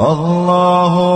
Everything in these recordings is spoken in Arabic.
الله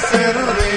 ser o rei.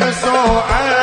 من سوء